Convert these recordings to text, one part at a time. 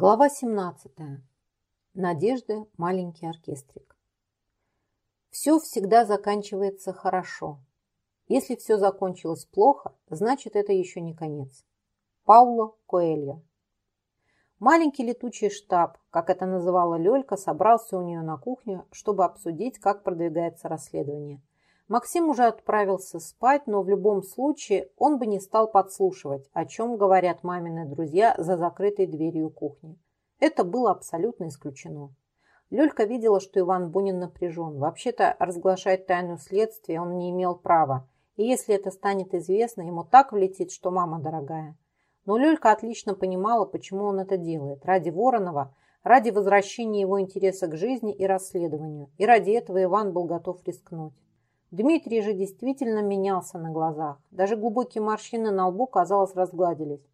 Глава 17. Надежды маленький оркестрик. Все всегда заканчивается хорошо. Если все закончилось плохо, значит это еще не конец. Пауло Коэльо. Маленький летучий штаб, как это называла Лёлька, собрался у нее на кухне, чтобы обсудить, как продвигается расследование. Максим уже отправился спать, но в любом случае он бы не стал подслушивать, о чем говорят мамины друзья за закрытой дверью кухни. Это было абсолютно исключено. Лёлька видела, что Иван Бунин напряжен. Вообще-то разглашать тайну следствия он не имел права. И если это станет известно, ему так влетит, что мама дорогая. Но Лёлька отлично понимала, почему он это делает. Ради Воронова, ради возвращения его интереса к жизни и расследованию. И ради этого Иван был готов рискнуть. Дмитрий же действительно менялся на глазах. Даже глубокие морщины на лбу, казалось, разгладились.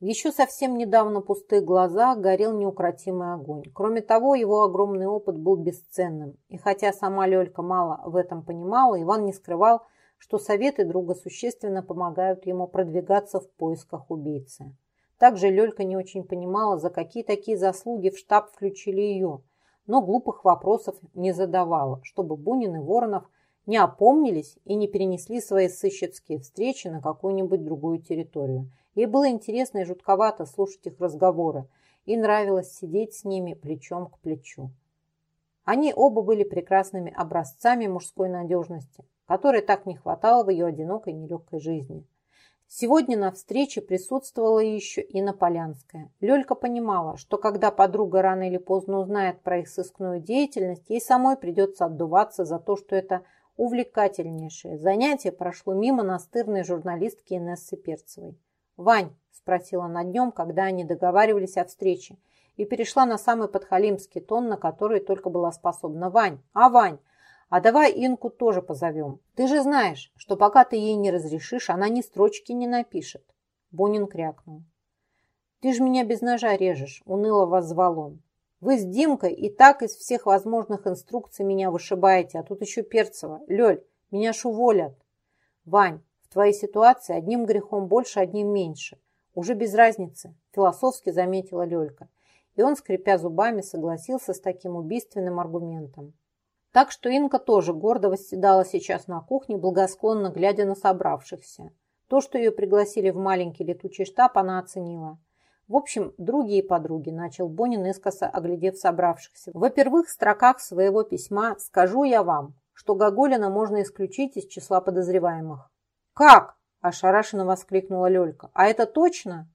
Еще совсем недавно пустых глазах горел неукротимый огонь. Кроме того, его огромный опыт был бесценным. И хотя сама Лёлька мало в этом понимала, Иван не скрывал, что советы друга существенно помогают ему продвигаться в поисках убийцы. Также Лёлька не очень понимала, за какие такие заслуги в штаб включили ее, но глупых вопросов не задавала, чтобы Бунин и Воронов – не опомнились и не перенесли свои сыщицкие встречи на какую-нибудь другую территорию. Ей было интересно и жутковато слушать их разговоры, и нравилось сидеть с ними плечом к плечу. Они оба были прекрасными образцами мужской надежности, которой так не хватало в ее одинокой нелегкой жизни. Сегодня на встрече присутствовала еще и Полянская. Лёлька понимала, что когда подруга рано или поздно узнает про их сыскную деятельность, ей самой придется отдуваться за то, что это – Увлекательнейшее занятие прошло мимо настырной журналистки Инессы Перцевой. «Вань», – спросила она днем, когда они договаривались о встрече, и перешла на самый подхалимский тон, на который только была способна. «Вань, а Вань, а давай Инку тоже позовем. Ты же знаешь, что пока ты ей не разрешишь, она ни строчки не напишет». Бунин крякнул. «Ты же меня без ножа режешь», – уныло воззвал он. Вы с Димкой и так из всех возможных инструкций меня вышибаете, а тут еще Перцева. Лёль, меня ж уволят. Вань, в твоей ситуации одним грехом больше, одним меньше. Уже без разницы, философски заметила Лёлька. И он, скрипя зубами, согласился с таким убийственным аргументом. Так что Инка тоже гордо восседала сейчас на кухне, благосклонно глядя на собравшихся. То, что ее пригласили в маленький летучий штаб, она оценила. В общем, другие подруги, начал Бонин искоса, оглядев собравшихся. В первых строках своего письма скажу я вам, что Гоголина можно исключить из числа подозреваемых. Как? Ошарашенно воскликнула Лёлька. А это точно?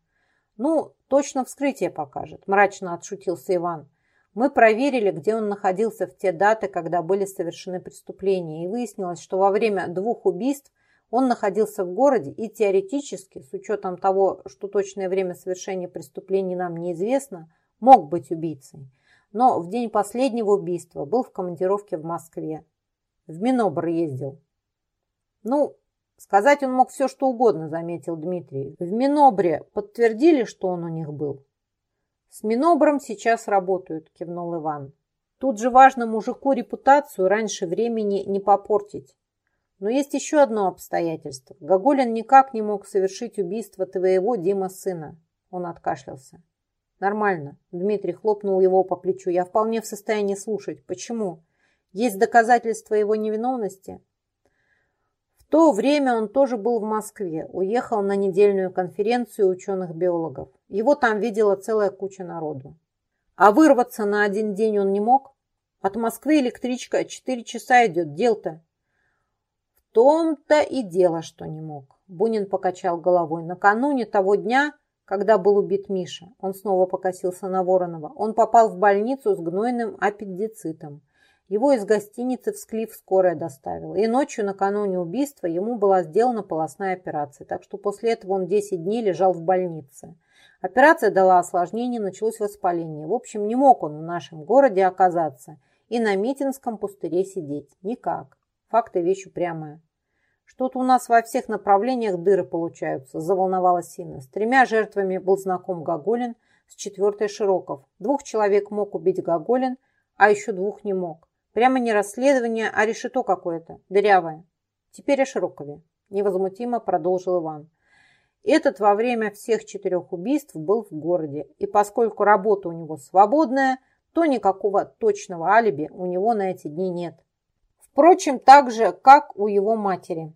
Ну, точно вскрытие покажет, мрачно отшутился Иван. Мы проверили, где он находился в те даты, когда были совершены преступления, и выяснилось, что во время двух убийств он находился в городе и теоретически, с учетом того, что точное время совершения преступлений нам неизвестно, мог быть убийцей. Но в день последнего убийства был в командировке в Москве. В Минобр ездил. Ну, сказать он мог все, что угодно, заметил Дмитрий. В Минобре подтвердили, что он у них был? С Минобром сейчас работают, кивнул Иван. Тут же важно мужику репутацию раньше времени не попортить. Но есть еще одно обстоятельство. Гоголин никак не мог совершить убийство твоего Дима сына. Он откашлялся. Нормально. Дмитрий хлопнул его по плечу. Я вполне в состоянии слушать. Почему? Есть доказательства его невиновности? В то время он тоже был в Москве. Уехал на недельную конференцию ученых-биологов. Его там видела целая куча народу. А вырваться на один день он не мог? От Москвы электричка четыре часа идет. Дел-то том-то и дело, что не мог. Бунин покачал головой. Накануне того дня, когда был убит Миша, он снова покосился на Воронова, он попал в больницу с гнойным аппендицитом. Его из гостиницы в Склиф скорая доставила. И ночью накануне убийства ему была сделана полостная операция. Так что после этого он 10 дней лежал в больнице. Операция дала осложнение, началось воспаление. В общем, не мог он в нашем городе оказаться и на Митинском пустыре сидеть. Никак. Факты вещь упрямая. Что-то у нас во всех направлениях дыры получаются, заволновалась Сина. С тремя жертвами был знаком Гоголин, с четвертой Широков. Двух человек мог убить Гоголин, а еще двух не мог. Прямо не расследование, а решето какое-то, дырявое. Теперь о Широкове. Невозмутимо продолжил Иван. Этот во время всех четырех убийств был в городе, и поскольку работа у него свободная, то никакого точного алиби у него на эти дни нет. Впрочем, так же, как у его матери.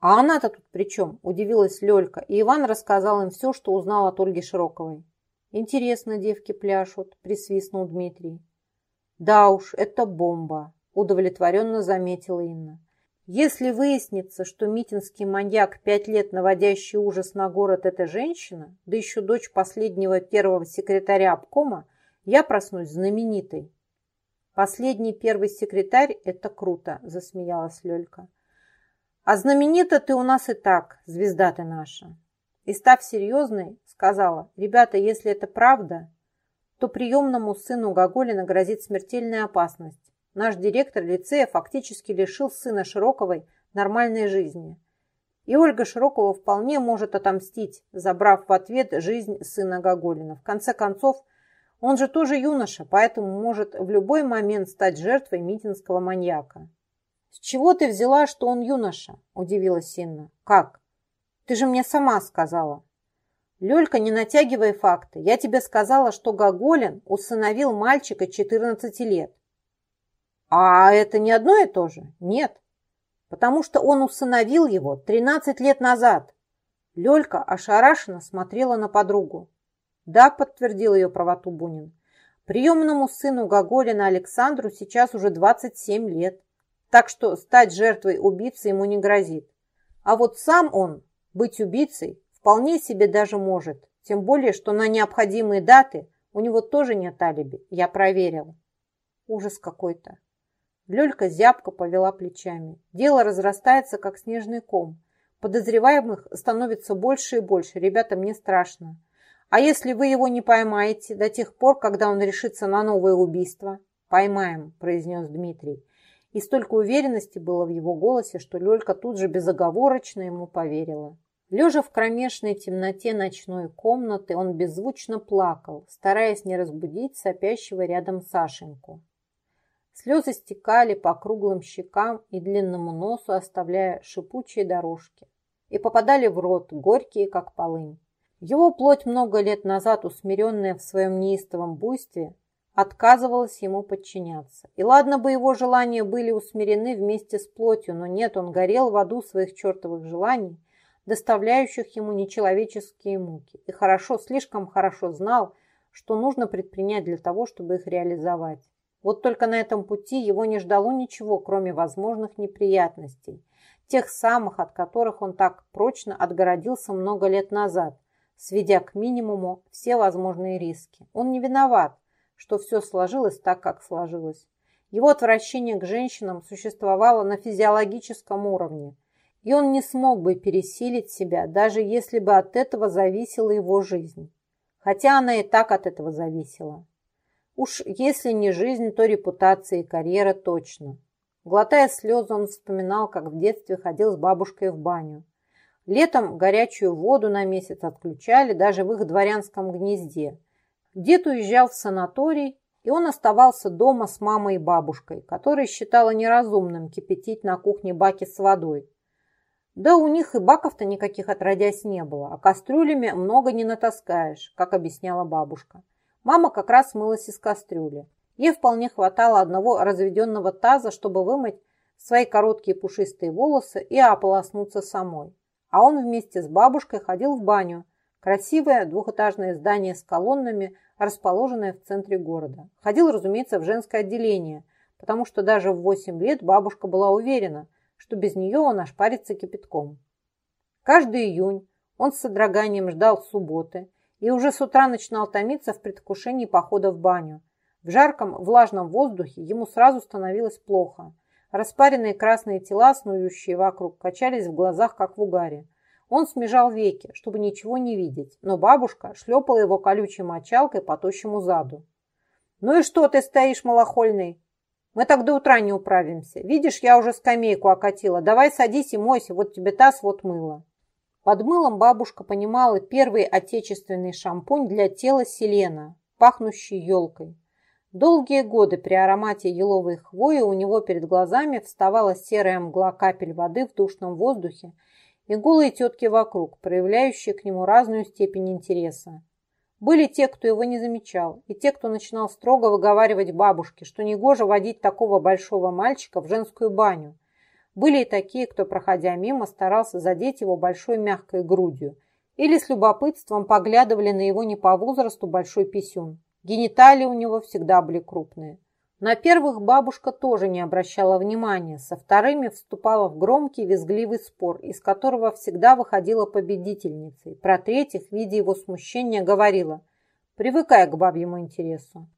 «А она-то тут при чем?» – удивилась Лёлька, и Иван рассказал им все, что узнал от Ольги Широковой. «Интересно девки пляшут», – присвистнул Дмитрий. «Да уж, это бомба», – удовлетворенно заметила Инна. Если выяснится, что митинский маньяк, пять лет наводящий ужас на город, это женщина, да еще дочь последнего первого секретаря обкома, я проснусь знаменитой. Последний первый секретарь – это круто, засмеялась Лёлька. А знаменита ты у нас и так, звезда ты наша. И став серьезной, сказала, ребята, если это правда, то приемному сыну Гоголина грозит смертельная опасность. Наш директор лицея фактически лишил сына Широковой нормальной жизни. И Ольга Широкова вполне может отомстить, забрав в ответ жизнь сына Гоголина. В конце концов, он же тоже юноша, поэтому может в любой момент стать жертвой митинского маньяка. «С чего ты взяла, что он юноша?» – удивилась Инна. «Как? Ты же мне сама сказала». «Лёлька, не натягивай факты. Я тебе сказала, что Гоголин усыновил мальчика 14 лет. А это не одно и то же? Нет. Потому что он усыновил его 13 лет назад. Лёлька ошарашенно смотрела на подругу. Да, подтвердил ее правоту Бунин. Приемному сыну Гоголина Александру сейчас уже 27 лет. Так что стать жертвой убийцы ему не грозит. А вот сам он быть убийцей вполне себе даже может. Тем более, что на необходимые даты у него тоже нет алиби. Я проверил. Ужас какой-то. Лёлька зябко повела плечами. Дело разрастается, как снежный ком. Подозреваемых становится больше и больше. Ребята, мне страшно. А если вы его не поймаете до тех пор, когда он решится на новое убийство? Поймаем, произнес Дмитрий. И столько уверенности было в его голосе, что Лёлька тут же безоговорочно ему поверила. Лежа в кромешной темноте ночной комнаты, он беззвучно плакал, стараясь не разбудить сопящего рядом Сашеньку. Слезы стекали по круглым щекам и длинному носу, оставляя шипучие дорожки, и попадали в рот, горькие, как полынь. Его плоть, много лет назад усмиренная в своем неистовом буйстве, отказывалась ему подчиняться. И ладно бы его желания были усмирены вместе с плотью, но нет, он горел в аду своих чертовых желаний, доставляющих ему нечеловеческие муки, и хорошо, слишком хорошо знал, что нужно предпринять для того, чтобы их реализовать. Вот только на этом пути его не ждало ничего, кроме возможных неприятностей, тех самых, от которых он так прочно отгородился много лет назад, сведя к минимуму все возможные риски. Он не виноват, что все сложилось так, как сложилось. Его отвращение к женщинам существовало на физиологическом уровне, и он не смог бы пересилить себя, даже если бы от этого зависела его жизнь. Хотя она и так от этого зависела. Уж если не жизнь, то репутация и карьера точно. Глотая слезы, он вспоминал, как в детстве ходил с бабушкой в баню. Летом горячую воду на месяц отключали даже в их дворянском гнезде. Дед уезжал в санаторий, и он оставался дома с мамой и бабушкой, которая считала неразумным кипятить на кухне баки с водой. Да у них и баков-то никаких отродясь не было, а кастрюлями много не натаскаешь, как объясняла бабушка. Мама как раз мылась из кастрюли. Ей вполне хватало одного разведенного таза, чтобы вымыть свои короткие пушистые волосы и ополоснуться самой. А он вместе с бабушкой ходил в баню. Красивое двухэтажное здание с колоннами, расположенное в центре города. Ходил, разумеется, в женское отделение, потому что даже в 8 лет бабушка была уверена, что без нее он ошпарится кипятком. Каждый июнь он с содроганием ждал субботы – и уже с утра начинал томиться в предвкушении похода в баню. В жарком, влажном воздухе ему сразу становилось плохо. Распаренные красные тела, снующие вокруг, качались в глазах, как в угаре. Он смежал веки, чтобы ничего не видеть, но бабушка шлепала его колючей мочалкой по тощему заду. «Ну и что ты стоишь, малохольный? Мы так до утра не управимся. Видишь, я уже скамейку окатила. Давай садись и мойся, вот тебе таз, вот мыло». Под мылом бабушка понимала первый отечественный шампунь для тела селена, пахнущий елкой. Долгие годы при аромате еловой хвои у него перед глазами вставала серая мгла капель воды в душном воздухе, и голые тетки вокруг, проявляющие к нему разную степень интереса. Были те, кто его не замечал, и те, кто начинал строго выговаривать бабушке, что негоже водить такого большого мальчика в женскую баню. Были и такие, кто, проходя мимо, старался задеть его большой мягкой грудью, или с любопытством поглядывали на его не по возрасту большой писюн. Гениталии у него всегда были крупные. На первых бабушка тоже не обращала внимания, со вторыми вступала в громкий визгливый спор, из которого всегда выходила победительницей. Про третьих, видя его смущение, говорила, привыкая к бабьему интересу.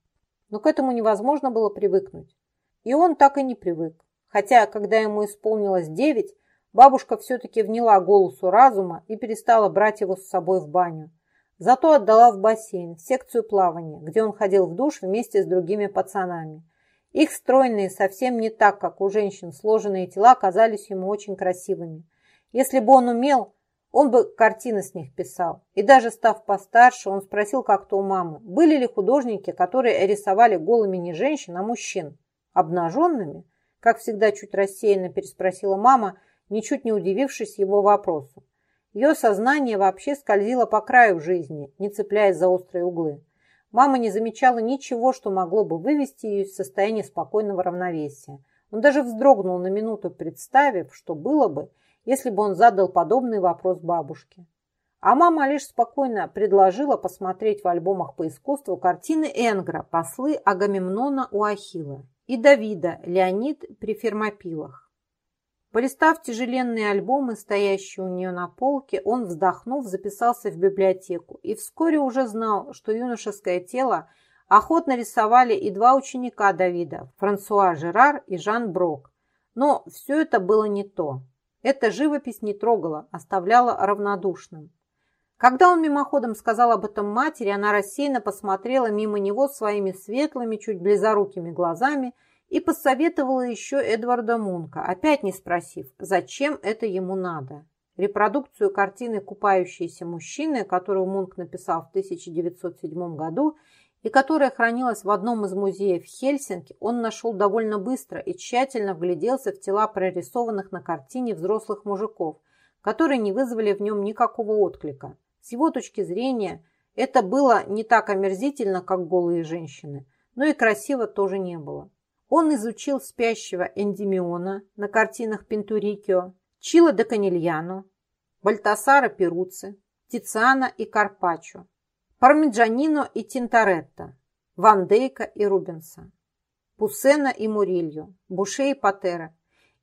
Но к этому невозможно было привыкнуть. И он так и не привык. Хотя, когда ему исполнилось девять, бабушка все-таки вняла голосу разума и перестала брать его с собой в баню. Зато отдала в бассейн, в секцию плавания, где он ходил в душ вместе с другими пацанами – их стройные, совсем не так, как у женщин, сложенные тела казались ему очень красивыми. Если бы он умел, он бы картины с них писал. И даже став постарше, он спросил как-то у мамы, были ли художники, которые рисовали голыми не женщин, а мужчин, обнаженными? Как всегда, чуть рассеянно переспросила мама, ничуть не удивившись его вопросу. Ее сознание вообще скользило по краю жизни, не цепляясь за острые углы. Мама не замечала ничего, что могло бы вывести ее из состояния спокойного равновесия. Он даже вздрогнул на минуту, представив, что было бы, если бы он задал подобный вопрос бабушке. А мама лишь спокойно предложила посмотреть в альбомах по искусству картины Энгра «Послы Агамемнона у Ахилла» и Давида «Леонид при Фермопилах». Полистав тяжеленные альбомы, стоящие у нее на полке, он, вздохнув, записался в библиотеку и вскоре уже знал, что юношеское тело охотно рисовали и два ученика Давида – Франсуа Жерар и Жан Брок. Но все это было не то. Эта живопись не трогала, оставляла равнодушным. Когда он мимоходом сказал об этом матери, она рассеянно посмотрела мимо него своими светлыми, чуть близорукими глазами – и посоветовала еще Эдварда Мунка, опять не спросив, зачем это ему надо. Репродукцию картины «Купающиеся мужчины», которую Мунк написал в 1907 году и которая хранилась в одном из музеев Хельсинки, он нашел довольно быстро и тщательно вгляделся в тела прорисованных на картине взрослых мужиков, которые не вызвали в нем никакого отклика. С его точки зрения, это было не так омерзительно, как голые женщины, но и красиво тоже не было. Он изучил спящего Эндимиона на картинах Пинтурикио, Чила де Канильяно, Бальтасара Перуци, Тициана и Карпаччо, Пармиджанино и Тинторетто, Ван Дейка и Рубенса, Пусена и Мурильо, Буше и Патера,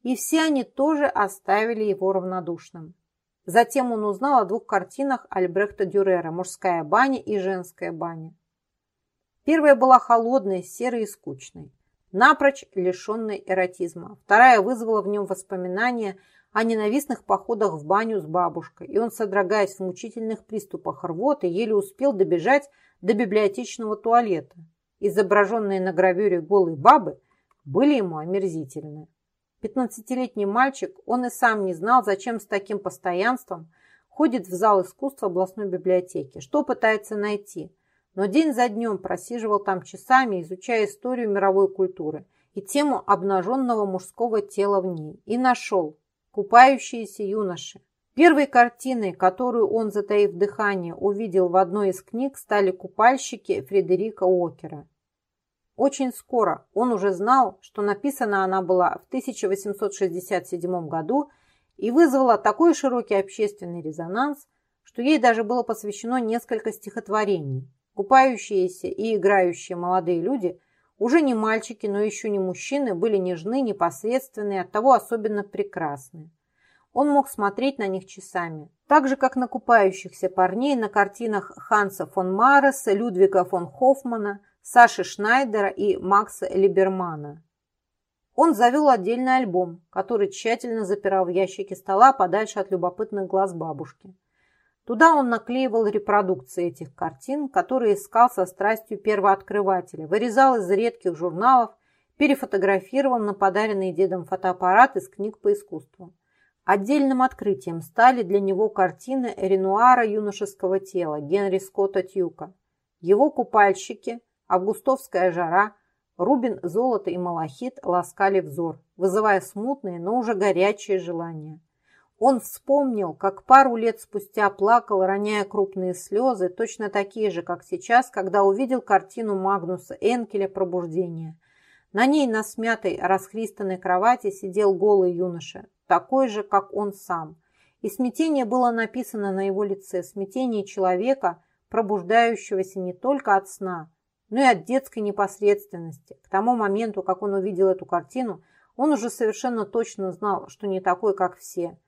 и все они тоже оставили его равнодушным. Затем он узнал о двух картинах Альбрехта Дюрера «Мужская баня» и «Женская баня». Первая была холодной, серой и скучной напрочь лишенной эротизма. Вторая вызвала в нем воспоминания о ненавистных походах в баню с бабушкой, и он, содрогаясь в мучительных приступах рвоты, еле успел добежать до библиотечного туалета. Изображенные на гравюре голые бабы были ему омерзительны. Пятнадцатилетний мальчик, он и сам не знал, зачем с таким постоянством ходит в зал искусства областной библиотеки, что пытается найти – но день за днем просиживал там часами, изучая историю мировой культуры и тему обнаженного мужского тела в ней, и нашел «Купающиеся юноши». Первой картиной, которую он, затаив дыхание, увидел в одной из книг, стали купальщики Фредерика Уокера. Очень скоро он уже знал, что написана она была в 1867 году и вызвала такой широкий общественный резонанс, что ей даже было посвящено несколько стихотворений. Купающиеся и играющие молодые люди, уже не мальчики, но еще не мужчины, были нежны, непосредственны и оттого особенно прекрасны. Он мог смотреть на них часами. Так же, как на купающихся парней на картинах Ханса фон Мареса, Людвига фон Хоффмана, Саши Шнайдера и Макса Либермана. Он завел отдельный альбом, который тщательно запирал в ящике стола подальше от любопытных глаз бабушки. Туда он наклеивал репродукции этих картин, которые искал со страстью первооткрывателя, вырезал из редких журналов, перефотографировал на подаренный дедом фотоаппарат из книг по искусству. Отдельным открытием стали для него картины Ренуара юношеского тела Генри Скотта Тьюка, его купальщики, августовская жара, Рубин, золото и малахит ласкали взор, вызывая смутные, но уже горячие желания. Он вспомнил, как пару лет спустя плакал, роняя крупные слезы, точно такие же, как сейчас, когда увидел картину Магнуса Энкеля «Пробуждение». На ней на смятой, расхристанной кровати сидел голый юноша, такой же, как он сам. И смятение было написано на его лице, смятение человека, пробуждающегося не только от сна, но и от детской непосредственности. К тому моменту, как он увидел эту картину, он уже совершенно точно знал, что не такой, как все,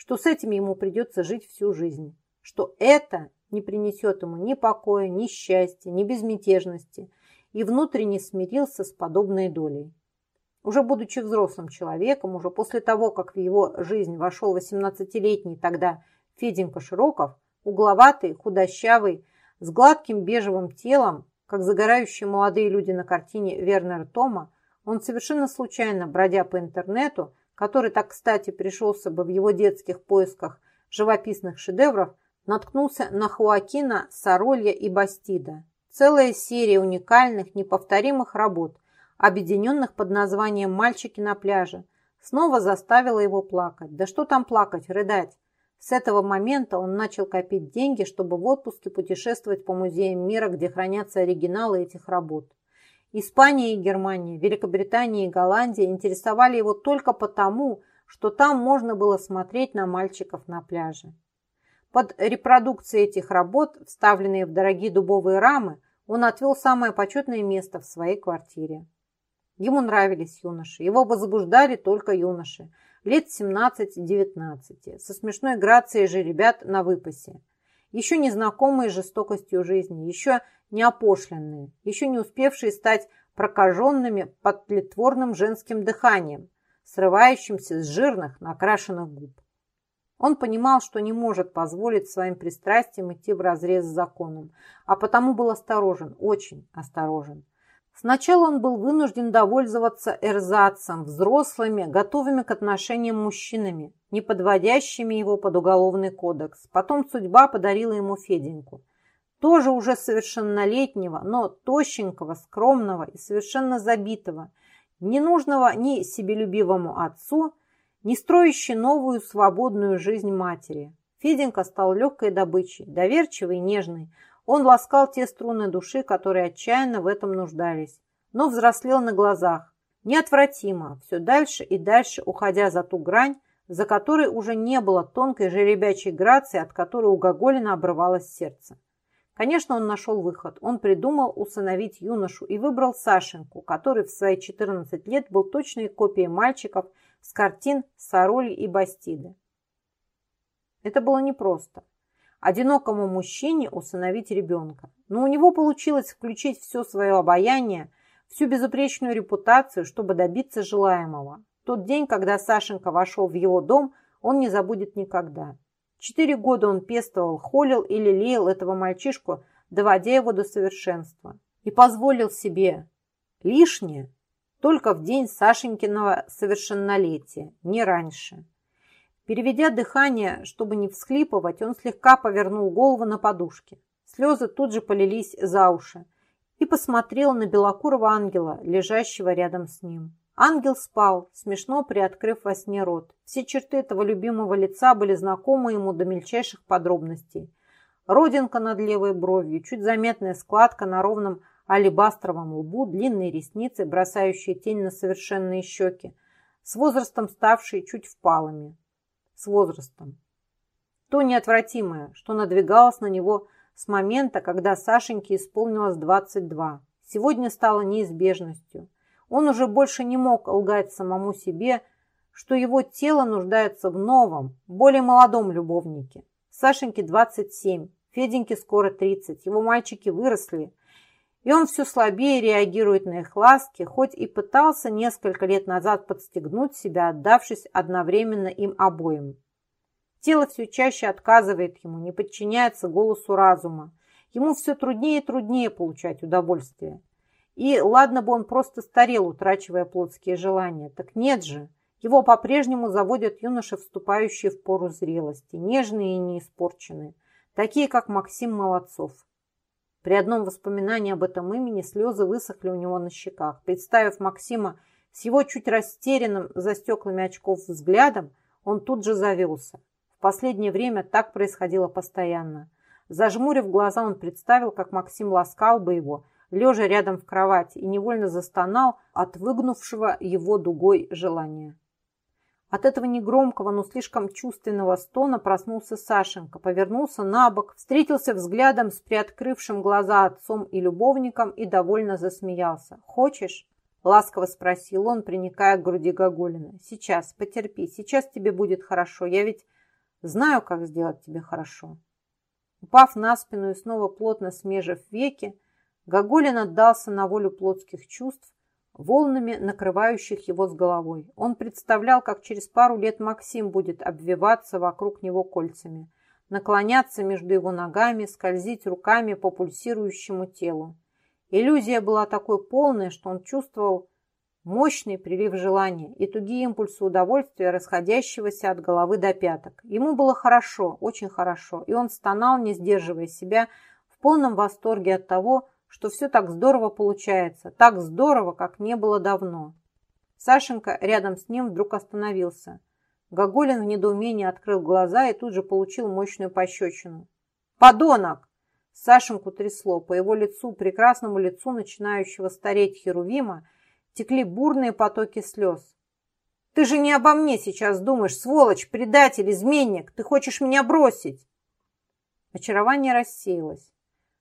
что с этим ему придется жить всю жизнь, что это не принесет ему ни покоя, ни счастья, ни безмятежности, и внутренне смирился с подобной долей. Уже будучи взрослым человеком, уже после того, как в его жизнь вошел 18-летний тогда Феденька Широков, угловатый, худощавый, с гладким бежевым телом, как загорающие молодые люди на картине Вернера Тома, он совершенно случайно, бродя по интернету, который так кстати пришелся бы в его детских поисках живописных шедевров, наткнулся на Хуакина, Соролья и Бастида. Целая серия уникальных, неповторимых работ, объединенных под названием «Мальчики на пляже», снова заставила его плакать. Да что там плакать, рыдать. С этого момента он начал копить деньги, чтобы в отпуске путешествовать по музеям мира, где хранятся оригиналы этих работ. Испания и Германия, Великобритания и Голландия интересовали его только потому, что там можно было смотреть на мальчиков на пляже. Под репродукцией этих работ, вставленные в дорогие дубовые рамы, он отвел самое почетное место в своей квартире. Ему нравились юноши, его возбуждали только юноши – лет 17-19, со смешной грацией же ребят на выпасе. Еще не знакомые с жестокостью жизни, еще не опошленные, еще не успевшие стать прокаженными под тлетворным женским дыханием, срывающимся с жирных, накрашенных губ. Он понимал, что не может позволить своим пристрастиям идти вразрез с законом, а потому был осторожен, очень осторожен. Сначала он был вынужден довольствоваться эрзацем, взрослыми, готовыми к отношениям мужчинами, не подводящими его под уголовный кодекс. Потом судьба подарила ему Феденьку. Тоже уже совершеннолетнего, но тощенького, скромного и совершенно забитого, не нужного ни себелюбивому отцу, не строящий новую свободную жизнь матери. Феденька стал легкой добычей, доверчивый и нежный, он ласкал те струны души, которые отчаянно в этом нуждались, но взрослел на глазах, неотвратимо, все дальше и дальше уходя за ту грань, за которой уже не было тонкой жеребячей грации, от которой у Гоголина обрывалось сердце. Конечно, он нашел выход. Он придумал усыновить юношу и выбрал Сашеньку, который в свои 14 лет был точной копией мальчиков с картин Сароли и Бастиды. Это было непросто одинокому мужчине усыновить ребенка. Но у него получилось включить все свое обаяние, всю безупречную репутацию, чтобы добиться желаемого. Тот день, когда Сашенька вошел в его дом, он не забудет никогда. Четыре года он пестовал, холил и лелеял этого мальчишку, доводя его до совершенства. И позволил себе лишнее только в день Сашенькиного совершеннолетия, не раньше. Переведя дыхание, чтобы не всхлипывать, он слегка повернул голову на подушке. Слезы тут же полились за уши и посмотрел на белокурого ангела, лежащего рядом с ним. Ангел спал, смешно приоткрыв во сне рот. Все черты этого любимого лица были знакомы ему до мельчайших подробностей. Родинка над левой бровью, чуть заметная складка на ровном алебастровом лбу, длинные ресницы, бросающие тень на совершенные щеки, с возрастом ставшие чуть впалыми с возрастом. То неотвратимое, что надвигалось на него с момента, когда Сашеньке исполнилось 22, сегодня стало неизбежностью. Он уже больше не мог лгать самому себе, что его тело нуждается в новом, более молодом любовнике. Сашеньке 27, Феденьке скоро 30, его мальчики выросли, и он все слабее реагирует на их ласки, хоть и пытался несколько лет назад подстегнуть себя, отдавшись одновременно им обоим. Тело все чаще отказывает ему, не подчиняется голосу разума. Ему все труднее и труднее получать удовольствие. И ладно бы он просто старел, утрачивая плотские желания. Так нет же. Его по-прежнему заводят юноши, вступающие в пору зрелости, нежные и неиспорченные, такие как Максим Молодцов. При одном воспоминании об этом имени слезы высохли у него на щеках. Представив Максима с его чуть растерянным за стеклами очков взглядом, Он тут же завелся. В последнее время так происходило постоянно. Зажмурив глаза, он представил, как Максим ласкал бы его, лежа рядом в кровати, и невольно застонал от выгнувшего его дугой желания. От этого негромкого, но слишком чувственного стона проснулся Сашенька, повернулся на бок, встретился взглядом с приоткрывшим глаза отцом и любовником и довольно засмеялся. «Хочешь?» – ласково спросил он, приникая к груди Гоголина. «Сейчас, потерпи, сейчас тебе будет хорошо. Я ведь знаю, как сделать тебе хорошо». Упав на спину и снова плотно смежив веки, Гоголин отдался на волю плотских чувств, волнами накрывающих его с головой. Он представлял, как через пару лет Максим будет обвиваться вокруг него кольцами, наклоняться между его ногами, скользить руками по пульсирующему телу. Иллюзия была такой полной, что он чувствовал мощный прилив желания и тугие импульсы удовольствия, расходящегося от головы до пяток. Ему было хорошо, очень хорошо, и он стонал, не сдерживая себя, в полном восторге от того, что все так здорово получается, так здорово, как не было давно. Сашенька рядом с ним вдруг остановился. Гоголин в недоумении открыл глаза и тут же получил мощную пощечину. «Подонок!» Сашеньку трясло. По его лицу, прекрасному лицу начинающего стареть Херувима, текли бурные потоки слез. «Ты же не обо мне сейчас думаешь, сволочь, предатель, изменник! Ты хочешь меня бросить!» Очарование рассеялось.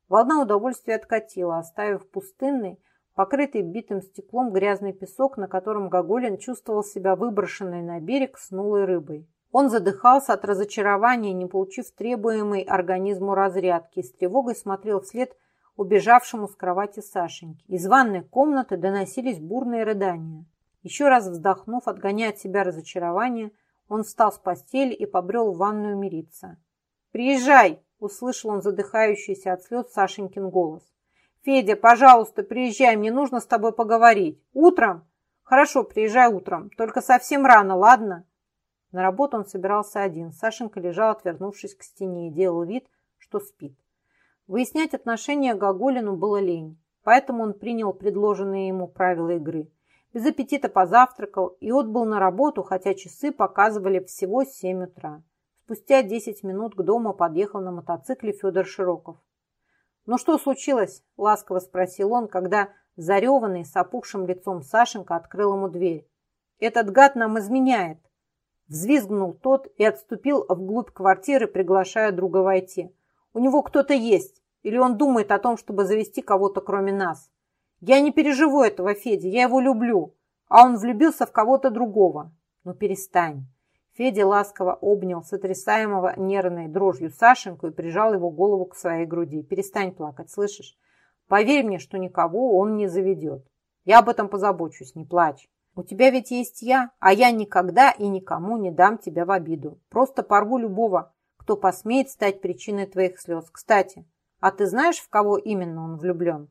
Волна удовольствия откатила, оставив пустынный, покрытый битым стеклом грязный песок, на котором Гоголин чувствовал себя выброшенной на берег снулой рыбой. Он задыхался от разочарования, не получив требуемой организму разрядки, и с тревогой смотрел вслед убежавшему с кровати Сашеньки. Из ванной комнаты доносились бурные рыдания. Еще раз вздохнув, отгоняя от себя разочарование, он встал с постели и побрел в ванную мириться. «Приезжай!» Услышал он задыхающийся от слез Сашенькин голос. «Федя, пожалуйста, приезжай, мне нужно с тобой поговорить. Утром?» «Хорошо, приезжай утром, только совсем рано, ладно?» На работу он собирался один. Сашенька лежал, отвернувшись к стене, и делал вид, что спит. Выяснять отношения Гоголину было лень, поэтому он принял предложенные ему правила игры. Без аппетита позавтракал и отбыл на работу, хотя часы показывали всего семь утра. Спустя десять минут к дому подъехал на мотоцикле Федор Широков. «Ну что случилось?» – ласково спросил он, когда зареванный с опухшим лицом Сашенька открыл ему дверь. «Этот гад нам изменяет!» Взвизгнул тот и отступил вглубь квартиры, приглашая друга войти. «У него кто-то есть, или он думает о том, чтобы завести кого-то кроме нас. Я не переживу этого, Федя, я его люблю, а он влюбился в кого-то другого. Ну перестань!» Федя ласково обнял сотрясаемого нервной дрожью Сашеньку и прижал его голову к своей груди. «Перестань плакать, слышишь? Поверь мне, что никого он не заведет. Я об этом позабочусь, не плачь. У тебя ведь есть я, а я никогда и никому не дам тебя в обиду. Просто порву любого, кто посмеет стать причиной твоих слез. Кстати, а ты знаешь, в кого именно он влюблен?